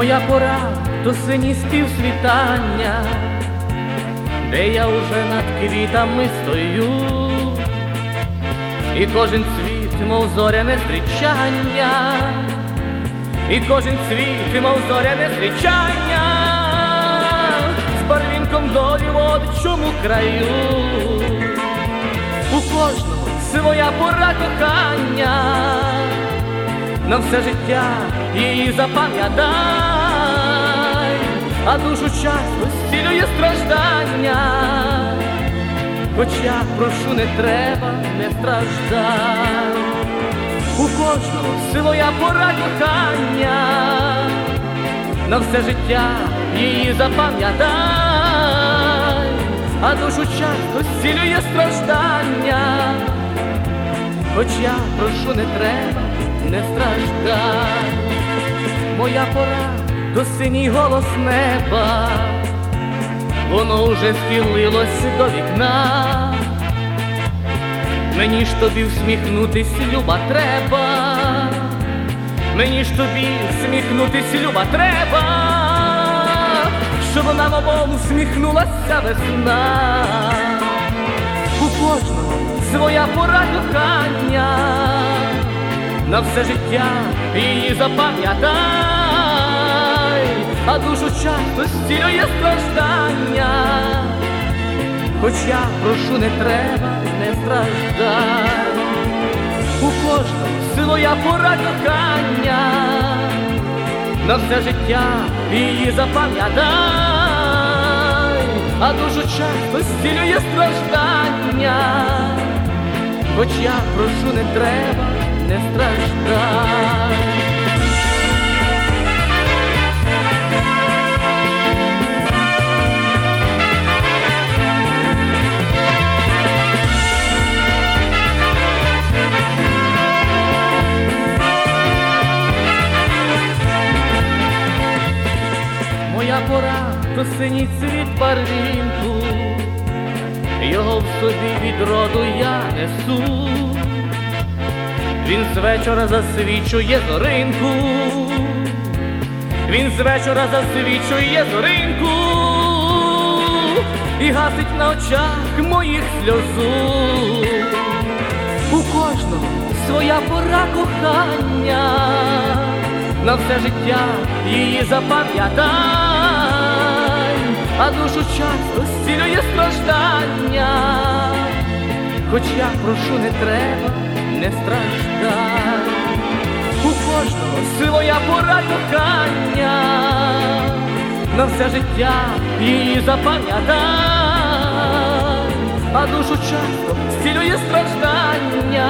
моя пора до сині співсвітання, де я уже над квітами стою, і кожен цвіт, мов зоряне зустрічання, і кожен цвіт, мов зоряне зустрічання, з барвінком долі в отчому краю, у кожного своя пора кохання на все життя її запам'ятай, а душу часто зцілює страждання, хоч я прошу, не треба, не страждай, у кожного своя пора кохання, на все життя її запам'ятай, а душу часто зцілює страждання, хоч я прошу, не треба не страждай, моя пора до синій голос неба, воно уже схилилось до вікна, мені ж тобі всміхнутись, люба, треба, мені ж тобі всміхнутись, люба, треба, щоб нам обом всміхнулася весна, у кожного своя пора кохання на все життя її запам'ятай, а душу часто зцілює страждання, хоч я прошу, не треба, не страждай, у кожного своя пора кохання, на все життя її запам'ятай, а душу часто зцілює страждання, хоч я прошу, не треба не страждай. Моя пора то синій цвіт барвінку, його в собі від роду я несу він з вечора засвічує зоринку, він з вечора засвічує зоринку. І гасить на очах моїх сльозу. У кожного своя пора кохання, на все життя її запам'ятай, а душу часто зцілює страждання, хоч я прошу, не треба не страшна, у кожного своя пора кохання, на все життя її запам'ятай, а душу часто зцілює страждання,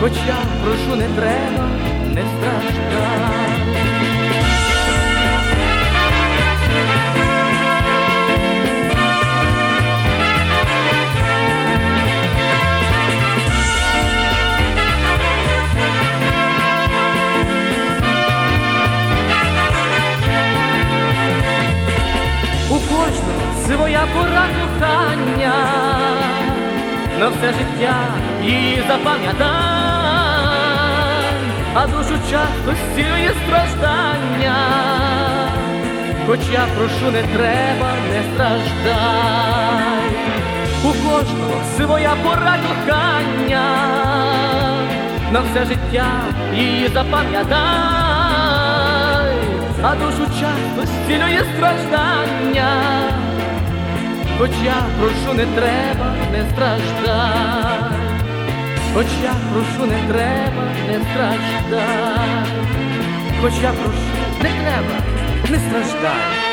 хоча прошу, не треба, не страждай. На все життя її запам'ятай, а душу часто зцілює страждання, хоч я прошу, не треба, не страждай, у кожного своя пора кохання, на все життя її запам'ятай. А душу часто зцілює страждання, хоч я прошу, не треба, не страждай, хоч я прошу, не треба, не страждай, хоч я прошу, не треба, не страждай.